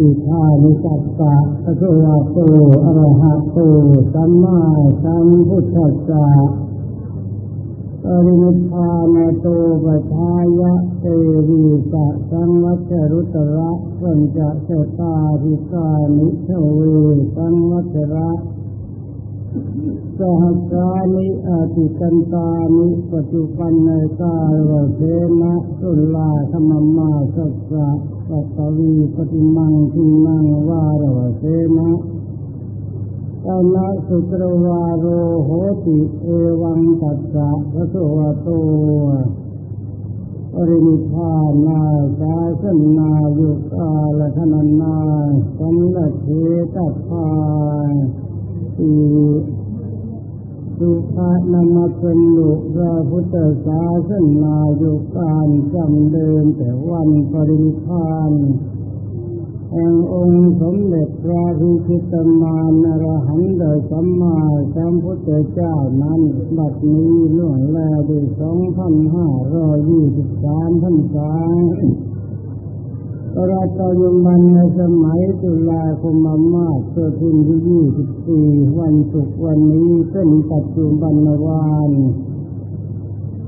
อิทานิจัสสะพระวะโตอะระหะโตสัมมาสัมพุทธัสสะปรินิพานโตปัฏฐายะเตวีสะสังวัชรุตระสัญจะเสตาภิกานิเทเวสังวัชระสหัสานิอาติกันตานิปัจจุปันในกาลเสนะสุลาธรรมมาสัสสะ ปัตวีปฏิมังทิมังวารวเสนะตนะสุตรวาโรโหติเอวังตัสสะพระสวโตปรินิพานาสาสนายุกาลธนานาสัมลเทตัพาสี สุภานมาเป็นลูกพระพุทธศาสนาอยู่การจำเดินแต่วันปริพานแห่งองค์สมเด็จพระพิชิตมานรหันต์โดสัมมาสัมพุทธเจ้านั้นบัดนี้ล่วงแล้วด้วยสองพันห้าร้อยยี่สิบสามพันษาเราตอนยุบันในสมัยตุลาคมมาศเกินที่ยี่สิบสี่วันศุกร์วันนี้เป็นปัจจุบันวาน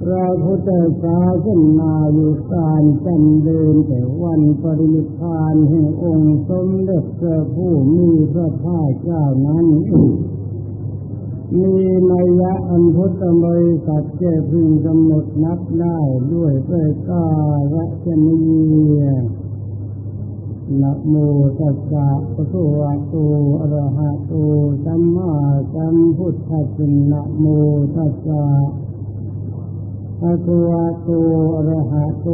เราพุทธศาสนาอยู่การจำเดินแต่วันปรินิพานแห่งองค์สมเด็จพระผู้มีพระภาคเจ้านั้นมีนัยยะอันพุทธบริษัทเจ้พึงกำหนดนับได้ด้วยประการชนี นะโมตัสสะภะคะวะโตอะระหะโตสัมมาสัมพุทธัสสะนะโมตัสสะภะคะวะโตอะระหะโต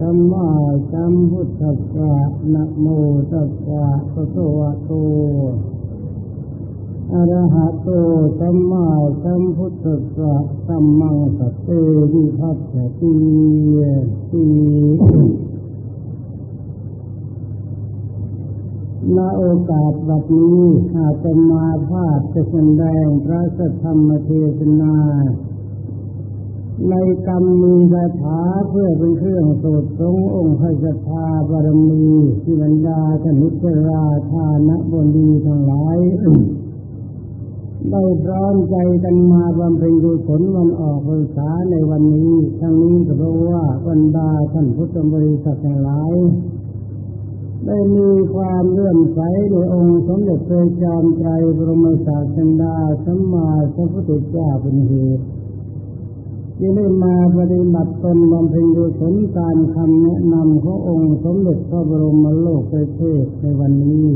สัมมาสัมพุทธัสสะนะโมตัสสะภะคะวะโตอะระหะโตสัมมาสัมพุทธัสสะสัมมังสัตเตวิภัสสติติ ณโอกาสบัดนี้อาจจะมาภาพจะแสดงพระสัทธรรมเทศนา ในกรรมมีคาถาเพื่อเป็นเครื่องสดสงองค์พระสัทธาบารมีที่บรรดาธนิจราธานบนดีทั้งหลายได้พร้อมใจกันมาบำเพ็ญกุศลวันออกพรรษาในวันนี้ ทั้งนี้ก็เพราะว่าบรรดาท่านพุทธบริษัททั้งหลาย ได้มีความเลื่อมใสในองค์สมเด็จพระจอมไตรบรมศาสดาสัมมาสัมพุทธเจ้าเป็นเหตุที่ได้มาปฏิบัติตนบำเพ็ญกุศลตามคำแนะนำขององค์สมเด็จพระบรมโลกเทศในวันนี้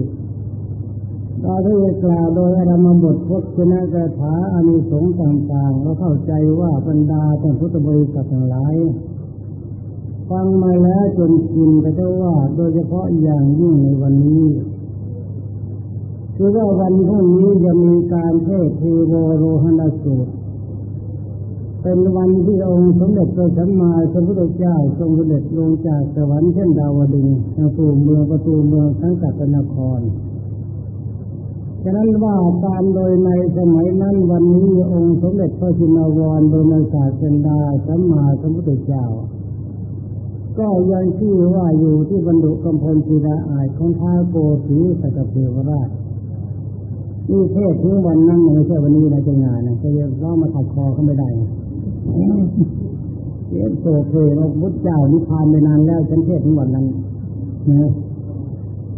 เราได้กล่าวโดยอารมบทพจนะคาถาอานิสงส์ต่างๆเราเข้าใจว่าบรรดาท่านพุทธบริษัททั้งหลาย ฟังมาแล้วจนชินแต่ได้ว่า โดยเฉพาะอย่างยิ่งในวันนี้คือว่าวันพรุ่งนี้จะมีการเทศเทโวโรหณสูตร เป็นวันที่องค์สมเด็จพระสัมมาสัมพุทธเจ้าทรงเสด็จลงจากสวรรค์เช่นดาวดึงสู่เมืองประตูเมืองสังกัดนครฉะนั้นว่าตามโดยในสมัยนั้นวันนี้องค์สมเด็จพระจินวรบรมศาสดาสัมมาสัมพุทธเจ้า ก็ยังชื่อว่าอยู่ที่บรรดุกำพลศิลาอายของท้าวโกศีสักเทวราชนี่เทศถึงวันนั้นไม่ใช่วันนี้นะจะงานนะจะยังร้องมาขัดคอเขาไม่ได้เทศโศกเพลงพุทธเจ้านิพพานไปนานแล้วฉันเทศถึงวันนั้นนะ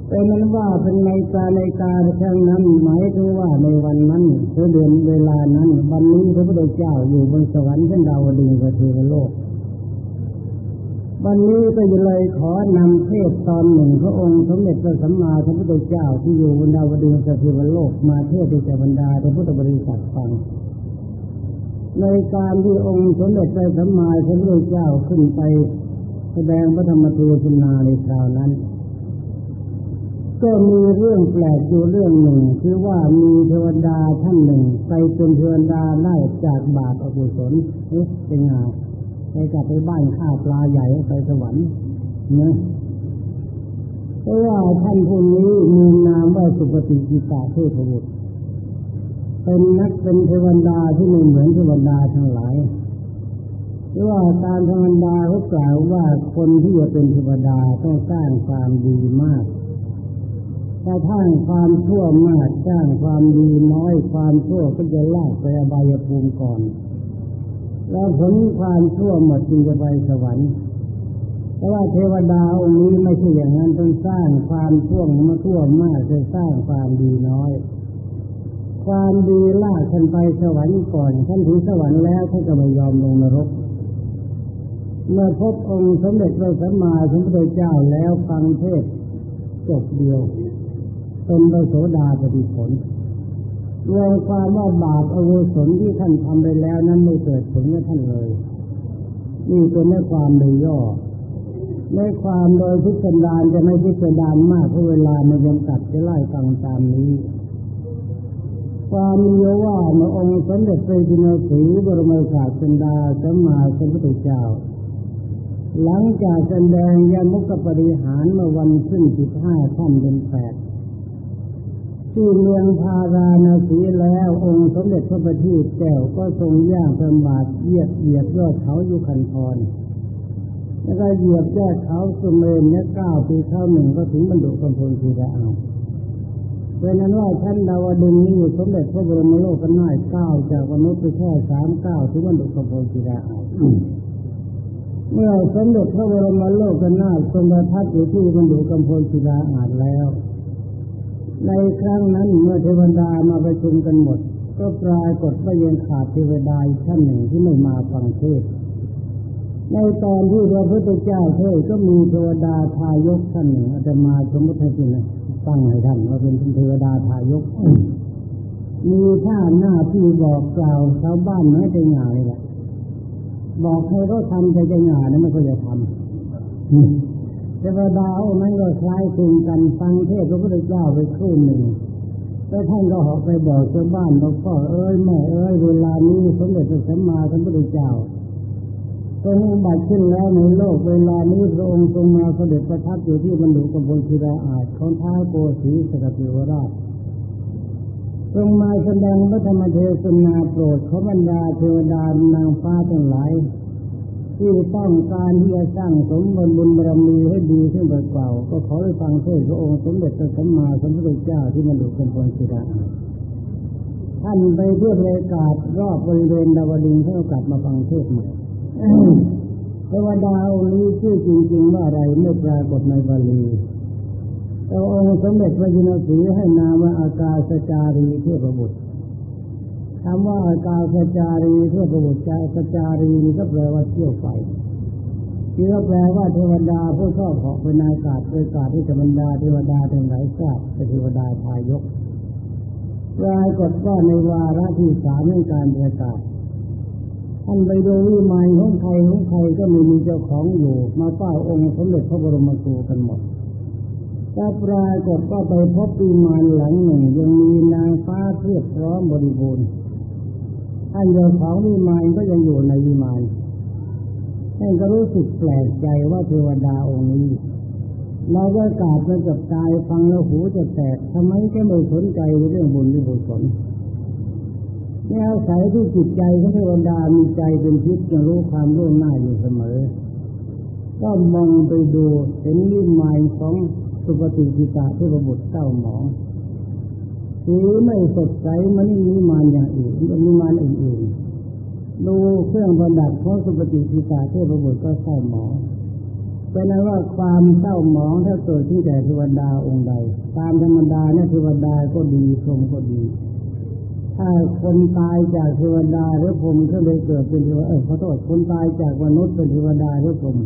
เป็นนั้นว่าเป็นในกาในการครั้งนั้นหมายถึงว่าในวันนั้นหรือเดือนเวลานั้น วันนี้พระพุทธเจ้าอยู่บนสวรรค์เช่นดาวดึงประเทศโลก วันนี้ก็ยเลยขอนำเทศตอนหนึ่งพระองค์สมเด็จพระสัมมาสัมพุทธเจ้าที่อยู่บนดาวดึงประเทศโลกมาเทศที่จะบรรดาในพุทธบริษัทฟังในการที่องค์สมเด็จพระสัมมาสัมพุทธเจ้าขึ้นไป แสดงพระธรรมเทศนาในคราวนั้น ก็มีเรื่องแปลกอยู่เรื่องหนึ่งคือว่ามีเทวดาท่านหนึ่ง ไปเป็นเทวดาไล่จากบาปอกุศลเอ๊ะเป็นไง ไปกลับไปบ้านข้าปลาใหญ่ไปสวรรค์เนี่ยเพราะว่าท่านผู้นี้มีนามว่าสุปฏิกิตาเทพบุตรเป็นนักเป็นเทวดาที่ไม่เหมือนเทวดาทั้งหลายเพราะว่าการเทวดาเขากล่าวว่าคนที่จะเป็นเทวดาต้องสร้างความดีมากถ้าท่านความชั่วมากสร้างความดีน้อยความชั่วก็จะลากไปอบายภูมิก่อน แล้วผลความชั่วหมดจึงจะไปสวรรค์แต่ว่าเทวดาองค์นี้ไม่ใช่อย่างนั้นต้องสร้างความชั่วมาทั่วมากจะสร้างความดีน้อย ความดีลากท่านไปสวรรค์ก่อนท่านถึงสวรรค์แล้วท่านก็ไม่ยอมลงนรก เมื่อพบองค์สมเด็จพระสัมมาสัมพุทธเจ้าแล้วฟังเทศจบเดียวเป็นพระโสดาปฏิผล เรวมความว่าบาปอวุศลที่ท่านทำไปแล้วนั้นไม่เกิดผลกับท่านเลย นี่เป็นในความโดยย่อ ในความโดยพิจารณาจะไม่พิจารณามากเพราะเวลามันยังตัดจะไล่ฟังตามนี้ ความมีว่าในองค์สมเด็จพระจินสีบรมศาสดาสัมมาสัมพุทธเจ้า หลังจากแสดงยามุกปริหารเมื่อวันขึ้นสิบห้าค่ำเดือนแปด ที่เมืองพาราณสีแล้วองค์สมเด็จพระบัณฑิตแก้วก็ทรงย่างประมาทเหยียดเหยียดยอดเขาอยู่คันทรแล้วก็เหยียบยอดเขาสุเมนเนี่ยก้าวปีเข้าหนึ่งก็ถึงบรรดุกำพลทีละเอาเป็นนั้นว่าท่านดาวดึงนี้สมเด็จพระบรมโลกนน้อยก้าวจากมนุษย์ไปแค่สามก้าวถึงบรรดุกำพลทีละเอาเมื่อสมเด็จพระบรมโลกนน้อยทรงประทับอยู่ที่บรรดุกำพลทีละอาจแล้ว ในครั้งนั้นเมื่อเทวดามาประชุมกันหมด ก็ปรากฏว่ายังขาดเทวดาท่านหนึ่งที่ไม่มาฟังเทศในตอนที่พระพุทธเจ้าเทศก็มีเทวดาทายกท่านหนึ่งอาจจะมาสมมติให้คุณตั้งให้ท่านว่าเป็นเทวดาทายก มีท่าหน้าที่บอกกล่าวชาวบ้านไม่ได้งานเลยแหละบอกให้เขาทำใจจะงานนั้นไม่ก็จะทำ เทวดาองค์นั้นก็คล้ายคลึงกันฟังเทศพระพุทธเจ้าไปครู่หนึ่งแล้วท่านก็หอกไปบอกชาวบ้านบอกพ่อเอ้ยแม่เอ้ยเวลานี้สมเด็จพระสัมมาสัมพุทธเจ้าทรงอุบัติขึ้นแล้วในโลกเวลานี้พระองค์ทรงมาเสด็จประทับอยู่ที่บรรดุกบลศิราอาจของท้าโกศีสกติวราชทรงมาแสดงพระธรรมเทศนาโปรดขบรรดาเทวดานางฟ้าทั้งหลาย ที่ต้องการที่จะสร้างสมบูรณ์บุญบารมีให้ดีขึ้นไปเก่า ก็ขอให้ฟังเทศพระองค์สมเด็จพระสัมมาสัมพุทธเจ้าที่มันดุเป็นพลศิระท่านไปเพื่อประกาศรอบบริเวณดาวดึงให้โอกาสมาฟังเทศใหม่เทวดาองค์นี้ชื่อจริงๆว่าอะไรไม่ปรากฏในบาลีแต่องค์สมเด็จพระจินสีให้นามว่าอากาศจารีเทพบุตร คำว่าอากาศจารีเทพบุตรจจารีนี่ก็แปลว่าเที่ยวไฟที่ก็แปลว่าเทวดาผู้ชอบเหาะไปในอากาศโดยกาศที่จะบรรดาเทวดาทั้งหลายทราบเป็นเทวดาทายกปรากฏว่าในวาระที่สามในการประกาศท่านไปดูวิมานของใครของใครก็ไมีมีเจ้าของอยู่ มาเฝ้าองค์สมเด็จพระบรมครูกันหมดแต่ปรากฏก็ไปพบวิมานหลังหนึ่งยังมีนางฟ้าเพียบพร้อมบริบูรณ์ ท่านเจ้าของวิมานก็ยังอยู่ในวิมานท่านก็รู้สึกแปลกใจว่าเทวดาองค์นี้เราก็กราบไปกับกายฟังแล้วหูจะแตกทำไมแกไม่สนใจเรื่องบุญที่กุศลแนวสายที่จิตใจของเทวดามีใจเป็นทิพย์จะรู้ความร่วงหน้าอยู่เสมอ ก็มองไปดูเห็นวิมานของสุปฏิจิตาเทพบุตรเต้าหมอง สีไม่สดใสมันไม่มีมานอย่างอื่นมีมานอื่นๆดูเครื่องประดับของสุปฏิจิตาเทพบุตรก็เศร้าหมองเป็นนั้นว่าความเศร้าหมองถ้าเกิดที่แก่เทวดาองค์ใด ตามธรรมดาเนี่ยเทวดาก็ดีพรหมก็ดี ถ้าคนตายจากเทวดาหรือพรหมก็เลยเกิดเป็นเทวดาเออขอโทษคนตายจากมนุษย์เป็นเทวดาหรือพรหม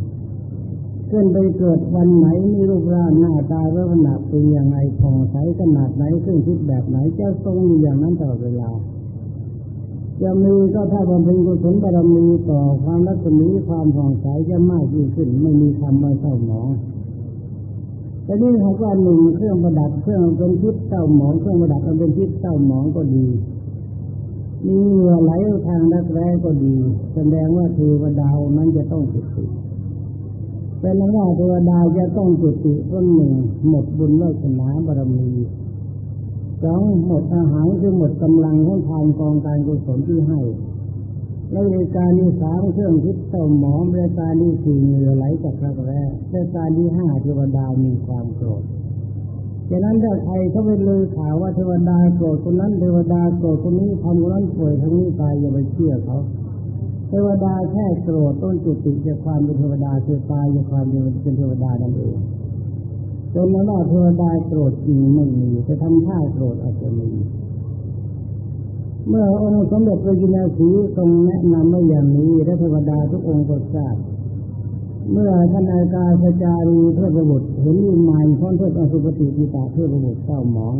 ขึ้นไปเกิดวันไหนมีรูปร่างหน้าตาลักษณะเป็นอย่างไรผ่องใสขนาดไหนซึ่งทิศแบบไหนจะทรงอยู่อย่างนั้นตลอดเวลา จะมีก็ถ้าบำเพ็ญกุศลบารมีต่อความรัศมีความผ่องใสจะมากยิ่งขึ้น ไม่มีคำว่าเศร้าหมองแต่นี่เขาว่าหนึ่งเครื่องประดับเครื่องเป็นทิศเศร้าหมองเครื่องประดับเป็นทิศเศร้าหมองก็ดีมีเหงื่อไหลทางรักแร้ก็ดี แสดงว่าเทวดานั้นจะต้องจุติ เป็นว่าเทวดาจะต้องจุติต้นหนึ่งหมดบุญวาสนาบารมีสองหมดอาหารคือหมดกำลังของทานกองการกุศลที่ให้และในการที่สามเครื่องทิศเต้าหมองในการที่สี่เหนือไหลจากกระแรและการที่ห้าเทวดามีความโกรธฉะนั้นถ้าใครเขาไปเลือข่าวว่าเทวดาโกรธคนนั้นเทวดาโกรธคนนี้ทำคนนั้นป่วยทางนี้ตายอย่าไปเชื่อเขา เทวดาแค่โกรธต้นจุติจากความเป็นเทวดาคือตายจากความเป็นเทวดานั่นเองเป็นนั้นว่าเทวดาโกรธจริงไม่มีแต่ทำท่าโกรธอาจจะมีเมื่อองค์สมเด็จพระจินสีทรงแนะนำว่าอย่างนี้และเทวดาทุกองค์ก็ทราบเมื่อท่านอาการสจารีเทพบุตรเห็นวิมานพ้นเทพอสุปฏิปิตาเทพบุตรเศร้าหมอง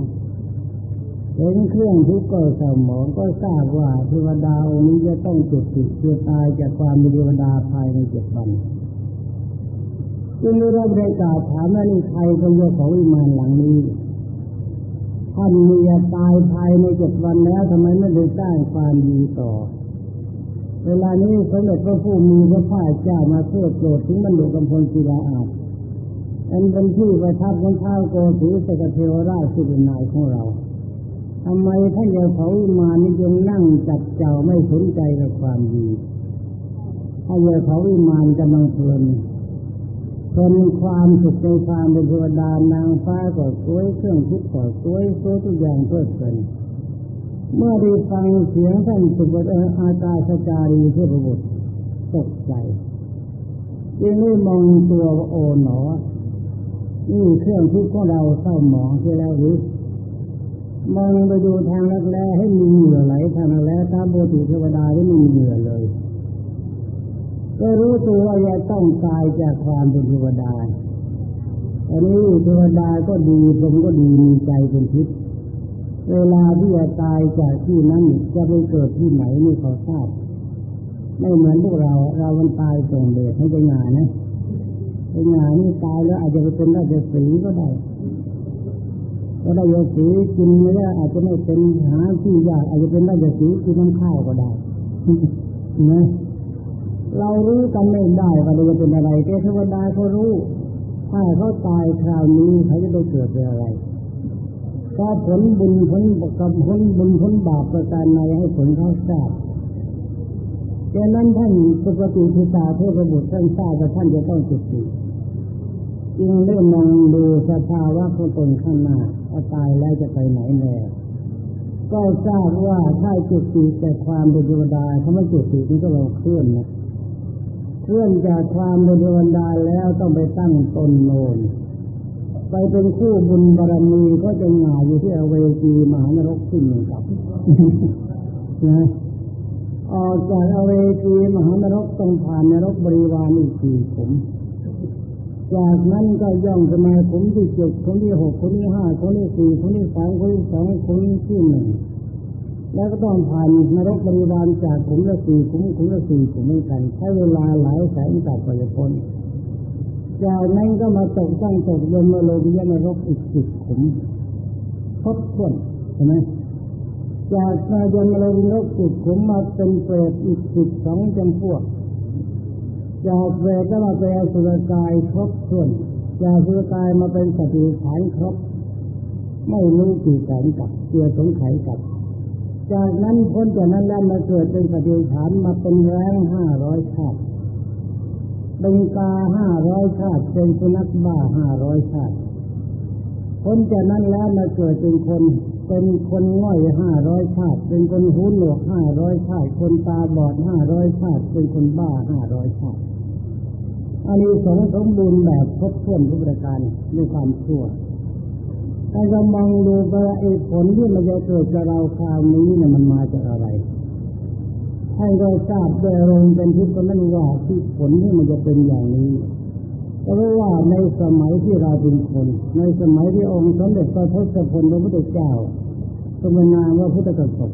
เห็นเครื่องทุกข์ก็เศร้าหมองก็ทราบว่าเทวดาองค์นี้จะต้องจุดติคือตายจากความมีเทวดาภายในเจ็ดวันจึงได้รับรายกาถามว่านี่ใครเป็นเจ้าของวิมานหลังนี้ท่านมีตายภายในเจ็ดวันแล้วทำไมไม่ได้สร้างความดีต่อ เวลานี้สมเด็จพระผู้มีพระภาคเจ้ามาเพื่อโปรดถึงบรรลุกำพลศิลาอาจอันเป็นที่ประทับของท้าวโกศลสกเทวราชสุรินายของเรา ทำไมท่านเจ้าเขามานี่ยังนั่งจับเจ้าไม่สนใจกับความดีถ้านเจ้าเขาวิมานกำลังเพลินเพลินความสุขในความเป็นเทวดานางฟ้าก็สวยเครื่องทุกข์ก็สวยสวยทุกอย่างเพลิดเพลินเมื่อได้ฟังเสียงท่านสุบดอาจารย์จารีเทพบุตรตกใจยังไม่มองตัวโอหนอนี่เครื่องทุกข์ของเราเศร้าหมองใช่แล้วหรือ มองไปดูทางลักแร้ให้มีเหงื่อไหลทางลักแร้ตาโบติเทวดาที่ไม่มีเหงื่อเลย ก็รู้ตัวว่าจะต้องตายจากความเป็นเทวดาอันนี้เทวดาก็ดีผมก็ดีมีใจเป็นทิพย์เวลาที่จะตายจากที่นั้นจะไปเกิดที่ไหนนี่เขาทราบไม่เหมือนพวกเราเรามันตายส่งเดชให้ไปงานนะไปงานนี่ตายแล้วอาจจะไปเป็นราชสีก็ได้ ก็ได้ยสีกินเนื้ออาจจะไม่เป็นหาที่ยากอาจจะเป็นราสีกินน้ำข้าวก็ได้นะเรารู้กันไม่ได้ว่าเราจะเป็นอะไรเทวดาเขารู้ ถ้าเขาตายคราวนี้เขาจะได้เกิดเป็นอะไรก็ผลบุญผลกับผลบุญผลบาปประการใดให้ผลเขาทราบดังนั้นท่านสุปฏิทิตาเทพบุตรท่านทราบว่าท่านจะต้องจุดติจึงได้มองดูสภาวะของตนข้างหน้า ตายแล้วจะไปไหนแน่ก็ทราบว่าถ้าจุดติแต่ความเป็นเทวดาถ้าไม่จุดตินี่ก็เราเคลื่อนนะเคลื่อนจากความเป็นเทวดาแล้วต้องไปตั้งตนโนนไปเป็นคู่บุญบารมีก็จะหงายอยู่ที่อเวจีมหานรกขึ้นกับนะออกจากอเวจีมหานรกต้องผ่านนรกบริวารอีกสี่ผม จากนั้นก็ย่องสมาผมที่เจ็ดคนที่หกคนที่ห้าคนที่สี่คนที่สามคนที่สองคนที่หนึ่งแล้วก็ต้องผ่านนรกบริวารจากผมละสี่ผมผมละสี่ผมเหมือนกันใช้เวลาหลายแสนกับไปพ้นจากนั้นก็มาตกตั้งตกยมโลกิยนรกอีกสิบผมครบถ้วนใช่ไหมจากมายมโลกินรกสิบผมมาเป็นเปรตอีกสิบสองจำพวก จากเวทก็มาเป็นสุรกายครบถ้วน จากสุรกายมาเป็นสติฐานครบ ไม่รู้กี่แสนกับเกี่ยวสงไขกับ จากนั้นพ้นจากนั้นแล้วมาเกิดเป็นสติฐานมาเป็นแรงห้าร้อยชาติเป็นกาห้าร้อยชาติเป็นสุนัขบ้าห้าร้อยชาติพ้นจากนั้นแล้วมาเกิดเป็นคนเป็นคนง่อยห้าร้อยชาติ เป็นคนหูหนวกห้าร้อยชาติ คนตาบอดห้าร้อยชาติ เป็นคนบ้าห้าร้อยชาติ อันนี้สงสมบูรณ์แบบครบถ้วนทุกประการด้วยความชั่วถ้าเรามองดูว่าไอ้ผลที่มันจะเกิดกับเราคราวนี้เนี่ยมันมาจากอะไรให้เราทราบโดยอารมเป็นทิพย์นั้นว่าที่ผลที่มันจะเป็นอย่างนี้เพราะว่าในสมัยที่เราเป็นคน ในสมัยที่องค์สมเด็จพระทศพลพระพุทธเจ้าสมนาว่าพุทธกสบ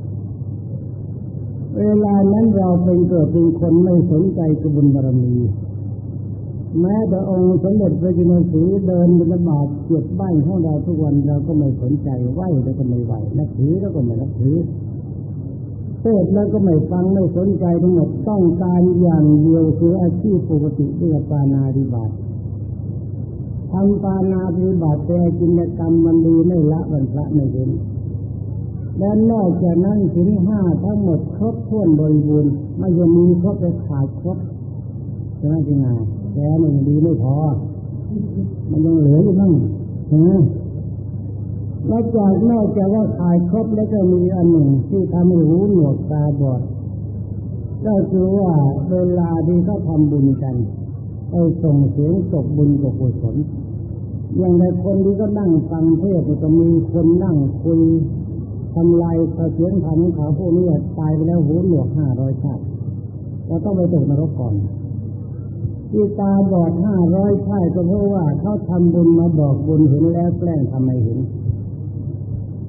เวลานั้นเราเป็นเกิดเป็นคนไม่สนใจกบุญบารมี แม้แต่องค์สมเด็จพระจินสีเดินบิณฑบาตเก็บบ้านของเราทุกวันเราก็ไม่สนใจไหวแล้วก็ไม่ไหวนับถือแล้วก็ไม่นับถือเทศแล้วก็ไม่ฟังไม่สนใจทั้งหมดต้องการอย่างเดียวคืออาชีพปกติเรื่อปานาธิบาตทำปานาธิบาตแต่กิจกรรมมันดีไม่ละบรรพระไม่เห็นและนอกจากนั้นถึงห้าทั้งหมดครบถ้วนบริบูรณ์ไม่ยังมีครบไปขาดครบใช่ไมจริงไง แกมันดีไม่พอ มันยังเหลืออยู่มั่งใช่ไหมแล้วจากนอกจากว่าขายครบแล้วก็มีอันหนึ่งที่ทำห้หูหนวกตาบอดก็คือว่าเวลาที่เขาทำบุญกันไปส่งเสียงศพบุญกับกุศลอย่างในคนที่ก็นั่งฟังเทศก็มีคนนั่งคุยทำลายเสียงทำของเขาพวกนี้ตายไปแล้วหูหนวกห้าร้อยชาติเราต้องไปตกนรกก่อน ที่ตาบอดห้าร้อยชาติก็เพราะว่าเขาทำบุญมาบอกบุญเห็นแล้วแกล้งทำไมเห็น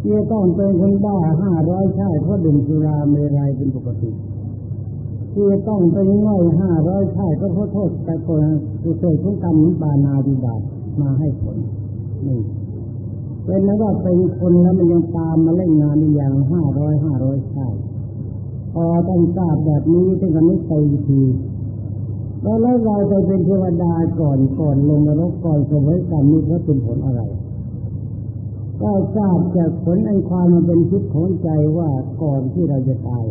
ที่ต้องเป็นคนบ้าห้าร้อยชาติเพราะดื่มสุราเมรัยเป็นปกติที่ต้องเป็นง่อยห้าร้อยชาติก็เพราะโทษแต่คนกุศลของกรรมบานาดิบาตมาให้ผลนี่เป็นแล้วว่าเป็นคนแล้วมันยังตามมาเล่นงานอย่างห้าร้อยห้าร้อยชาติพอต้องทราบแบบนี้ถึงกันนี้ไปที แล้วเราจะเป็นเทวดาก่อนก่อนลงนรกก่อนสวยกรรมนี้พระเป็นผลอะไร ก็ทราบจากผลอันความมันเป็นคิดของใจว่าก่อนที่เราจะตาย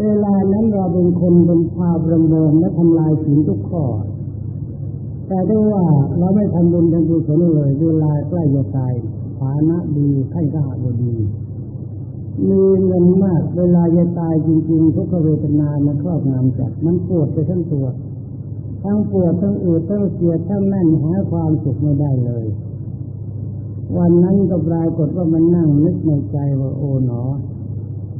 เวลานั้นเราเป็นคนเป็นชาวประมงและทำลายสิ่งทุกข้อ แต่ด้วยว่าเราไม่ทำบุญทำกุศลเลยเวลาใกล้จะตายฐานะดีขั้นก็หาบดี มีเงินมาก เวลาจะตายจริงๆทุกขเวทนามันครอบงำจัดมันปวดไปทั้งตัว ทั้งปวดทั้งอืดทั้งเสียดทั้งแน่นหาความสุขไม่ได้เลย วันนั้นก็ปรากฏว่ามันนั่งนึกในใจว่าโอ๋หนอ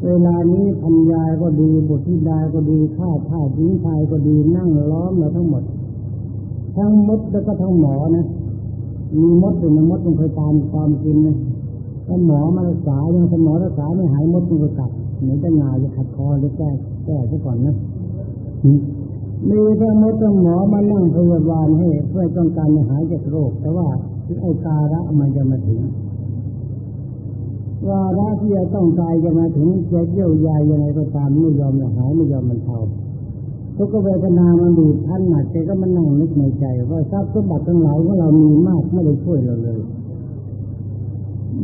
เวลานี้พันยายก็ดีบุตรธิดาก็ดีข้าท่าหญิงชายก็ดีนั่งล้อมเราทั้งหมด ทั้งมดแล้วก็ทั้งหมอนะมีมดเป็นมดมันเคยตามความกินนะ ถ้าหมอมารักษายังถ้าหมอรักษาไม่หายมดมันก็กัดไหนจะงาจะขัดคอจะแก้แก้ซะก่อนนะมีทั้งมดทั้งหมอมานั่งพยาบาลให้เพื่อต้องการหายจากโรค แต่ว่าไอ้การะมันจะมาถึงวาระที่จะต้องตายจะมาถึงจะเยี่ยวยายยังไงก็ตามไม่ยอมหายไม่ยอมมันเท่าทุกเวทนามันบีบท่านหนักแกก็มันนั่งนึกในใจว่าทรัพย์สมบัติทั้งหลายของเรามีมากไม่ได้ช่วยเราเลย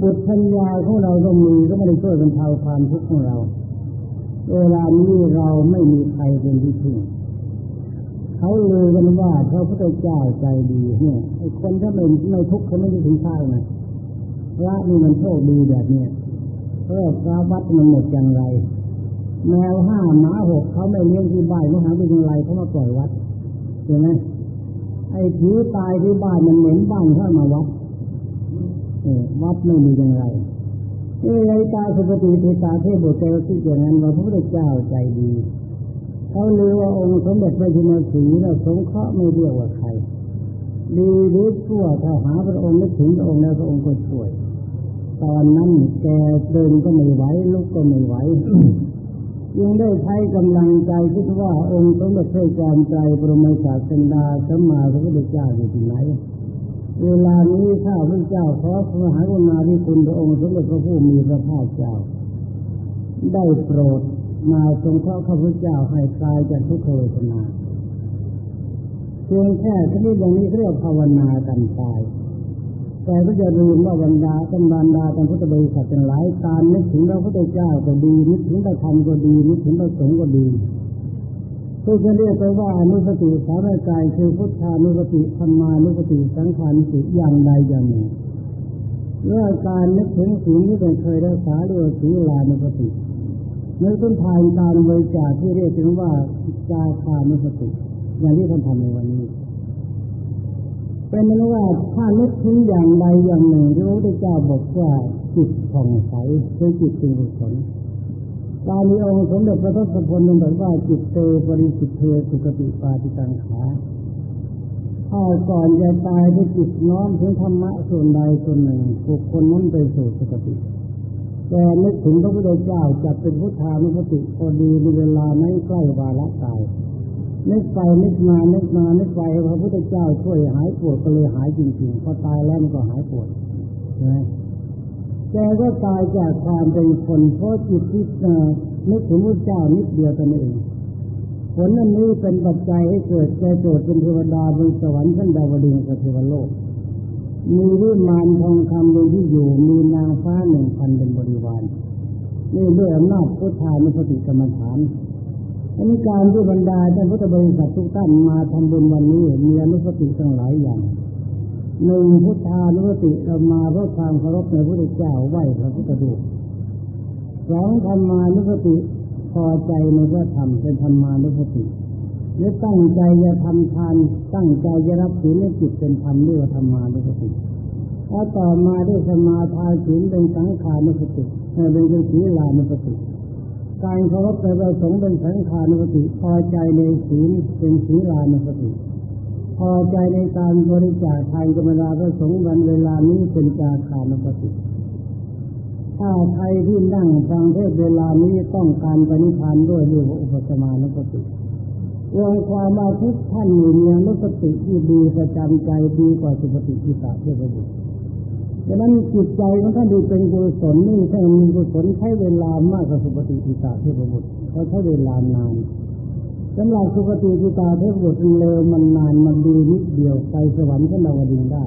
บุตรัญญาของเราก็มีก็ไม่ได้ช่วยบรรเทาความทุกข์ของเรา เวลานี้เราไม่มีใครเป็นที่พึ่งเขาเลยกันว่าพระพุทธเจ้าใจดีเนี่ยไอ้คนถ้าไม่ไม่ทุกข์เขาไม่ได้ถึงข้าวนะพระนี่มันโชคดีแบบเนี้ยเพราะพระวัดมันหมดอย่างไร แมวห้าหมาหกเขาไม่เลี้ยงที่บ้านเขาหาไปยังไรเขามาปล่อยวัดเห็นไหมไอ้ผีตายที่บ้านมันเหม็นบ้านเข้ามาวัด วัดไม่มีอย่างไรเอ้ยตาสุปฏิทิตาเทพบุตรเจ้าที่อย่างนั้นว่าพระพุทธเจ้าใจดีเขาเรียกว่าองค์สมเด็จพระจินสีแล้วสงเคราะห์ไม่เรียกว่าใคร ดีหรือชั่วถ้าหาพระองค์นึกถึงพระองค์แล้วพระองค์ก็ช่วย ตอนนั้นแกเดินก็ไม่ไหวลุกก็ไม่ไหวยังได้ใช้กำลังใจคิดว่าองค์สมเด็จพระจอมไตรบรมศาสดาสัมมาสัมพุทธเจ้าอยู่ที่ไหน เวลานี้ข้าพระเจ้าขอพระมหากรุณาธิคุณพระองค์สมเด็จพระผู้มีพระภาคเจ้า ได้โปรดมาทรงเข้าะข้าพเจ้าให้คลายจากทุกขเวทนาเพียงแค่ชนิดอย่างนี้เรียกภาวนากันตาย แต่ก็จะรู้ว่าบรรดาตำบรรดาตำพุทธบริษัทเป็นหลายการนึกถึงพระพุทธเจ้าก็ดีนึกถึงพระธรรมก็ดีนึกถึงพระสงฆ์ก็ดี ที่จะเรียกไปว่าอนุสติสารกายคือพุทธานุสติธรรมานุสติสังขานุสติอย่างใดอย่างหนึ่งเรื่องการนึกถึงสิ่งที่เป็นเคยรักษาเรียกสีลานุสติเมื่อต้นทานการบริจาคที่เรียกถึงว่าจาคานุสติอย่างที่ท่านทำในวันนี้เป็นนั้นว่าถ้านึกถึงอย่างใดอย่างหนึ่งที่พระพุทธเจ้าบอกว่าจิตผ่องใสเป็นจิตเป็นกุศล การมีองค์สมเด็จพระทศพลยังบอกว่าจิตเตบริสุทธิ์เทสุกติปาติกังขาถ้าก่อนจะตายได้จิตน้อมถึงธรรมะส่วนใดส่วนหนึ่งบุคคลนั้นไปสู่สุคติแต่นึกถึงพระพุทธเจ้าจะเป็นพุทธานุสติพอดีในเวลานั้นใกล้วาระตายนึกไปนึกมานึกมานึกไปพระพุทธเจ้าช่วยหายปวดก็เลยหายจริงๆพอตายแล้วมันก็หายปวดใช่ไหม แกก็ตายจากความเป็นคนเพราะจิตที่นึกถึงพระเจ้านิดเดียวตัวเองผลนั้นนี้เป็นปัจจัยให้เกิดแกโจทย์เป็นเทวดาบนสวรรค์ชั้นดาวดึงกับเทวโลก มีวิมานทองคำเป็นที่อยู่มีนางฟ้าหนึ่งพันเป็นบริวารนี่ด้วยอำนาจพุทธานุสติกรรมฐานอันนี้การที่บรรดาท่านพุทธบริษัททุกท่านมาทำบุญวันนี้มีอนุสติทั้งหลายอย่าง หนึ่งพุทธานุสติเรามาเพราะความเคารพในพระพุทธเจ้าไหวพระพุทธดูสองธรรมานุสติพอใจในพระธรรมเป็นธรรมานุสติหรือตั้งใจจะทำทาน ตั้งใจจะรับศีลในจิตเป็นธรรมเรียกว่าธรรมานุสติถ้าต่อมาได้สมาทานศีลเป็นสังขานุสติเป็นเป็นศีลานุสติการเคารพในประสงค์เป็นสังขานุสติพอใจในศีลเป็นศีลานุสติ พอใจในการบริจาคทานกรรมดาพระสงฆ์วันเวลานี้เป็นจาคานุสติถ้าใครที่นั่งฟังเทศเวลานี้ต้องการปณิพานด้วยด้วยอุปสมานุสติรวมความมาทุกท่านมีอนุสติที่ดีประจำใจดีกว่าสุปฏิทิตาเทพบุตรดังนั้นจิตใจของท่านดูเป็นกุศลนี่ถ้ามีกุศลใช้เวลามากกว่าสุปฏิทิตาเทพบุตรเขาใช้เวลานาน สำหรับสุปฏิทิตาเทพบุตรเร็วมันนานมันดีนิดเดียวไปสวรรค์ก็นาวดินได้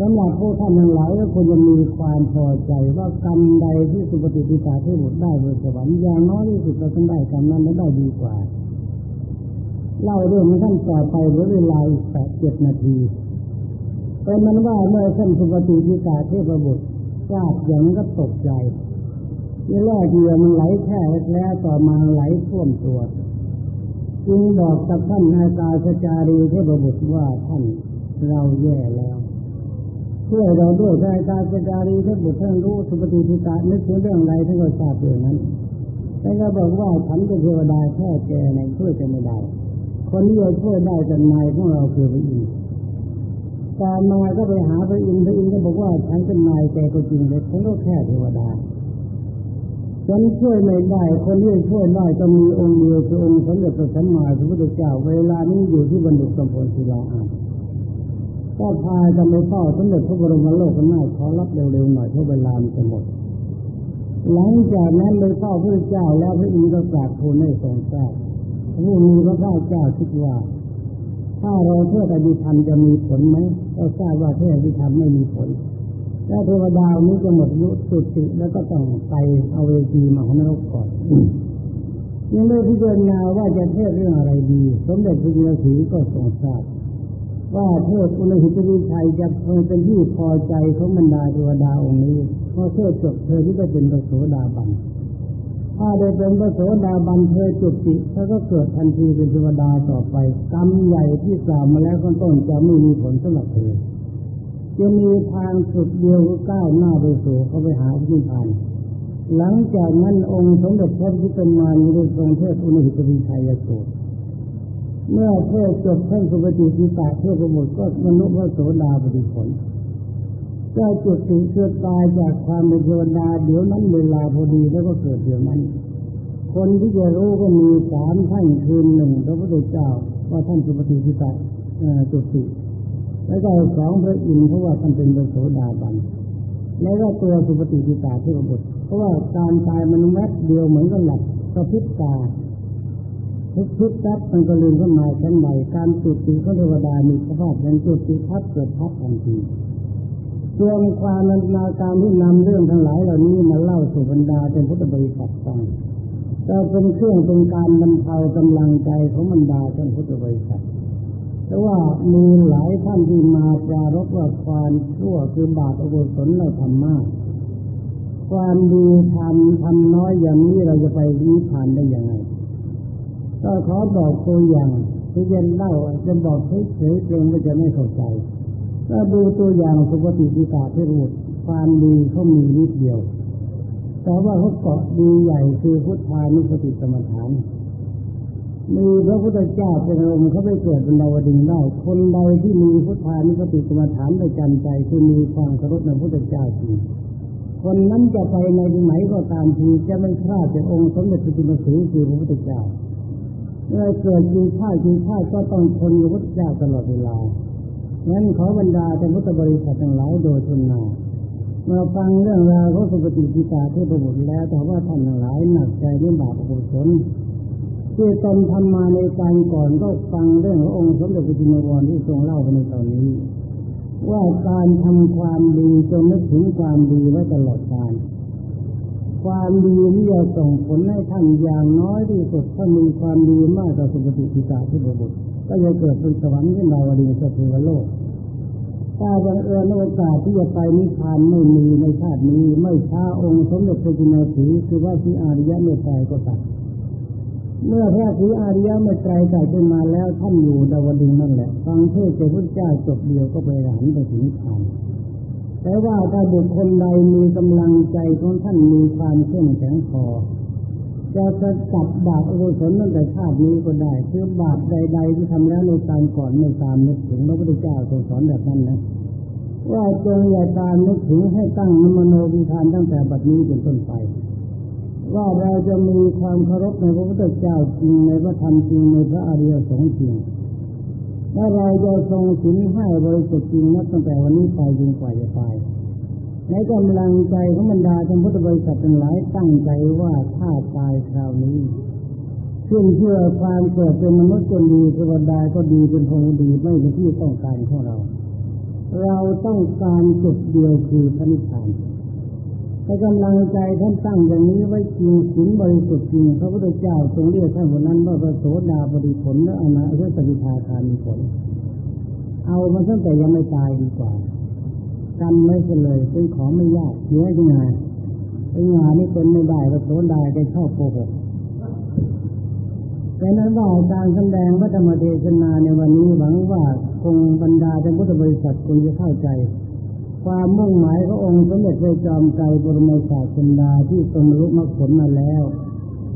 สำหรับผู้ท่านทั้งหลายก็ควรจะมีความพอใจว่ากรรมใดที่สุปฏิทิตาเทพบุตรได้บนสวรรค์อย่างน้อยที่สุดเราต้องได้กรรมนั้นและได้ดีกว่า เล่าเรื่องท่านต่อไปเหลือเวลาอีกแปดเจ็ดนาทีแต่มันว่าเมื่อท่านสุปฏิทิตาเทพบุตรทราบอย่างนั้นก็ตกใจที่แรกเดียวมันไหลแค่แล้วต่อมาไหลท่วมตัว จึงบอกกับท่านนาตาสจารีเทพบุตรว่าท่านเราแย่แล้วช่วยเราด้วยนาตาสจารีเทพบุตรท่านรู้สุปฏิทิตานึกถึงเรื่องอะไรท่านก็ทราบเรื่องนั้นแต่ก็บอกว่าฉันเป็นเทวดาแค่แกในช่วยกันไม่ได้คนที่จะช่วยได้แต่นายของเราคือพระอินทร์ตามมาก็ไปหาพระอินทร์พระอินทร์ก็บอกว่าฉันเป็นนายแกก็จริงแต่ฉันก็แค่เทวดา ฉันช่วยไม่ได้ คนที่ช่วยได้จะมีองค์เดียวคือองค์สมเด็จพระสัมมาสัมพุทธเจ้า เวลานี้อยู่ที่บรรดุกำพลศิลาอาก็พาจะไปเฝ้าสมเด็จพระบรมโลกนาขอรับเร็วๆหน่อยเพราะเวลามันจะหมดหลังจากนั้นไปเฝ้าพระเจ้าแล้วพระอินทร์ก็กราบทูลให้ทรงทราบผู้มีพระเจ้าคิดว่า ถ้าเราเทศอภิธรรมจะมีผลไหมก็ทราบว่าเทศอภิธรรมไม่มีผล แล้วเทวดานี้จะหมดยุสุติแล้วก็ต้องไปเอาเวทีมาให้นรกก่อนยังไม่พิจารณาว่าจะเทศเรื่องอะไรดี สมเด็จพระจินสีก็ทรงทราบว่าเทศอุณหิตวิชัยจะเป็นที่พอใจของบรรดาเทวดาองค์นี้พอเทศจบเธอที่จะเป็นพระโสดาบันถ้าได้เป็นพระโสดาบันเธอจุติแล้วก็เกิดทันทีเป็นเทวดาต่อไปกรรมใหญ่ที่กล่าวมาแล้วก็ต้นจะไม่มีผลสำหรับเธอ จะมีทางสุดเดียวก้าวหน้าไปสู่เขาไปหาที่ผ่าน หลังจากนั้นองค์สมเด็จพระพุทธมานีได้ทรงเทศอุณหิตวิชัยสูตรเมื่อเทศจบท่านสุปฏิทิตาเทพบุตรก็มนุษย์พระโสดาปฏิผลก็จุดถึงเกิดตายจากความเป็นเทวดาเดี๋ยวนั้นเวลาพอดีแล้วก็เกิดเดี๋ยวนั้น คนที่จะรู้ก็มีสามท่านคืนหนึ่งพระพุทธเจ้าว่าท่านสุปฏิทิตาจุดติ แล้วก็สองพระอินทร์เพราะว่าท่านเป็นพระโสดาบันแล้วก็ตัวสุปฏิทิตาเทพบุตรเพราะว่าการตายมันแวบเดียวเหมือนกับหลับกระพริบตาทุกทุกทับมันก็ลืมขึ้นมาชั้นใหม่การจุดติของเทวดามีสภาพอย่างจุดติพัดเกิดพัดทันทีส่วนความนันนาการที่นำเรื่องทั้งหลายเหล่านี้มาเล่าสู่บรรดาเป็นพุทธบริษัทฟังจะเป็นเครื่องเป็นการบรรเทากำลังใจของบรรดาเป็นพุทธบริษัท แต่ว่ามีหลายท่านที่มาปรารบว่าความชั่วคือบาปอกุศลเราทำมาก ความดีทำทำน้อยอย่างนี้เราจะไปนิพพานได้ยังไง ก็ขอบอกตัวอย่างที่จะเล่าจะบอกเฉยๆเพียงว่จะไม่เข้าใจก็ดูตัวอย่างสุปฏิปิตาเทรุตความดีเขามีนิดเดียว แต่ว่าเขาเกาะดีใหญ่คือพุทธานุสติสมถาน มีพระพุทธเจ้าเป็นองค์เขาไปเกิดเป็นดาวดึงได้ คนใดที่มีพุทธานุสติสมถานประจำใจคือมีความเคารพในพระพุทธเจ้าจริงคนนั้นจะไปในไหนก็ตามทีจะไม่พลาดจากองค์สมเด็จพระจินสีคือพระพุทธเจ้าเมื่อเกิดจริงชาติจริงชาติก็ต้องทนพระพุทธเจ้าตลอดเวลานั้นขอบรรดาท่านพุทธบริษัททั้งหลายโดยทุนนาเมื่อฟังเรื่องราวของสุปฏิปิตาที่ประบุแล้วแต่ว่าท่านทั้งหลายหนักใจเรื่องบาปอกุศล ที่ตนทำมาในการก่อนก็ฟังเรื่องขององค์สมเด็จพระจินวรที่ทรงเล่าไปในตอนนี้ ว่าการทำความดีจนนึกถึงความดีไว้ตลอดกาลความดีนี้จะส่งผลให้ท่านอย่างน้อยที่สุดถ้ามีความดีมากกว่าสุปฏิปิตาที่ประบุก็จะเกิดเป็นสวรรค์ขึ้นดาวดึงสเทวโลกถ้าบังเอิญโอกาสที่จะไปนิพพานไม่มีในชาตินี้ ไม่ช้าองค์สมเด็จพระจินสีคือว่าที่อาริยะเมตไตรก็ตัด เมื่อพระศรีอาริยะเมตไตรตัดขึ้นมาแล้วท่านอยู่ดาวดึงนั่นแหละ ฟังเทศน์พระเจ้าจบเดียวก็ไปหลานไปถึงนิพพานแต่ว่าถ้าบุคคลใดมีกำลังใจของท่านมีความเข้มแข็งพอจะจะจับบาปอกุศลตั้งแต่ชาตินี้ก็ได้คือบาปใด ๆ ที่ทำแล้วในการก่อนไม่ตามนึกถึงพระพุทธเจ้าทรงสอนแบบนั้นนะว่าจงอย่าตามนึกถึงให้ตั้งนมโนวิธานตั้งแต่บัดนี้เป็นต้นไป ว่าเราจะมีความเคารพในพระพุทธเจ้าจริงในพระธรรมจริงในพระอริยสงฆ์จริงและเราจะทรงสินให้บริสุทธิ์จริงนับตั้งแต่วันนี้ไปจนกว่าจะตายในกำลังใจของบรรดาท่านพุทธบริษัททั้งหลายตั้งใจว่าถ้าตายคราวนี้ขึ้นเชื่อความเกิดเป็นมนุษย์จนดีเทวดาก็ดีเป็นพงดีไม่เป็นที่ต้องการของเรา เราต้องการจุดเดียวคือพระนิพพาน แต่กำลังใจท่านตั้งอย่างนี้ไว้จริงสินบริสุทธิ์จริงพระพุทธเจ้าทรงเรียกท่านคนนั้นว่าพระโสดาบริผลและอนาคตสกิทาคามีผล เอามาตั้งแต่ยังไม่ตายดีกว่าจำไม่กันเลยเป็นของไม่ยากเยอะยังไงไอ้งานนี่เป็นไม่ได้เราโสดาได้เข้าโกหกแต่นั้นว่าการแสดงพระธรรมเทศนาในวันนี้หวังว่าคงบรรดาท่านพุทธบริษัทคงจะเข้าใจ ความมุ่งหมายขององค์สมเด็จพระจอมไตรบรมศาสดาที่ทรงรู้มรรคผลมาแล้ว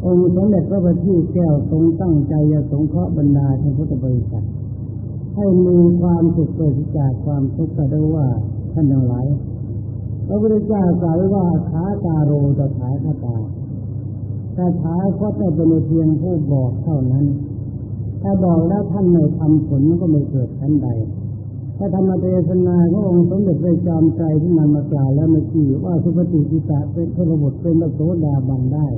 องค์สมเด็จพระบัณฑิตแก้วทรงตั้งใจจะสงเคราะห์บรรดาท่านพุทธบริษัทให้มีความสุขเกิดจากความทุกข์ก็ได้ว่าท่านทั้งหลายพระพุทธเจ้ากล่าวว่าขาตาโรตถาคตาแต่ถาก็จะเป็นเพียงผู้บอกเท่านั้น ถ้าบอกแล้วท่านไม่ทำผลมันก็ไม่เกิดชั้นใด ถ้าธรรมเทศนาขององค์สมเด็จพระจอมใจที่นำมากล่าวแล้วเมื่อกี้ว่าสุปฏิปิตะเป็นพระบุตรเป็นพระโสดาบันได้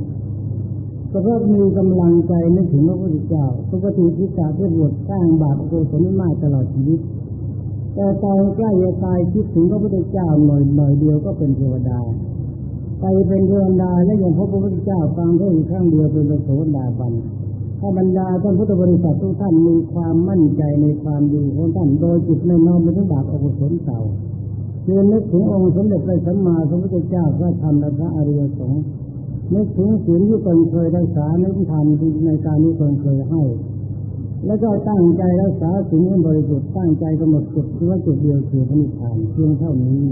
ก็เพราะมีกำลังใจนึกถึงพระพุทธเจ้าสุปฏิปิตะเป็นบทสร้างบาปโกศลมากตลอดชีวิต แต่ตอนใกล้จะตายคิดถึงพระพุทธเจ้าหน่อยหน่อยเดียวก็เป็นเทวดาไปเป็นเทวดาและยังพบพระพุทธเจ้าฟังเพียงครั้งเดียวเป็นพระโสดาบัน ถ้าบรรดาท่านพุทธบริษัททุกท่านมีความมั่นใจในความดีของท่านโดยจิตไม่น้อมไปถึงบาปอกุศลเก่าคือนึกถึงองค์สมเด็จพระสัมมาสัมพุทธเจ้าพระธรรมและพระอริยสงฆ์นึกถึงศีลที่ตนเคยรักษานึกทำในการที่ตนเคยให้ แล้วก็ตั้งใจรักษาสิ่งให้บริสุทธิ์ตั้งใจกำหนดจุดที่ว่าจุดเดียวคือพระนิพพานเพียงเท่านี้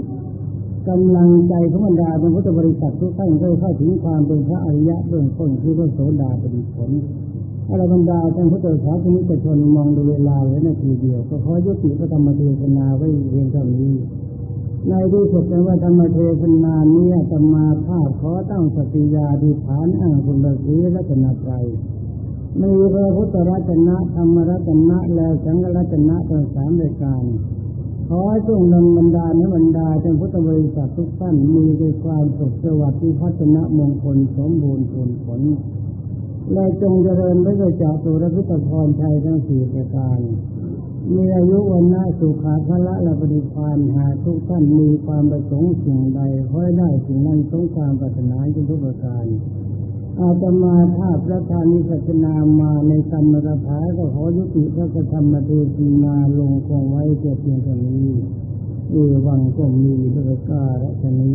กำลังใจของบรรดาเป็นพุทธบริษัททุกท่านได้เข้าถึงความเป็นพระอริยะเบื้องต้นคือพระโสดาปฏิผล อรบรรดาท่านพุทธศาสนิกชนมองดูเวลาไว้นาทีเดียวก็ขอยุติพระธรรมเทศนาไว้เพียงเท่านี้ ในที่สุดในว่าธรรมเทศนานี้จะมาภาพขอตั้งสติญาดิฐานอ้างคุณบารมีและจนาใจมีพระพุทธรัตนะธรรมรัตนะและสังฆรัตนะทั้งสามรายการ ขอจงนำบรรดาในบรรดาจงพุทธบริษัททุกท่านมีด้วยความสุขสวัสดิ์พัฒนะมงคลสมบูรณ์ผลผล และจงเจริญไปด้วยจากสุรพิตพรชัยทั้งสี่ประการ มีอายุวันนาสุขาภละและปฏิพานหาทุกท่านมีความประสงค์สิ่งใดขอได้สิ่งนั้นสงความปรารถนาทุกประการ อาตมาภาพและทานิสัจนามาในกรรมระถาก็ขอยุติพระธรรมเทศีนาลงคงไว้เพียงเท่านี้เอวังก็มีพระกาและชนี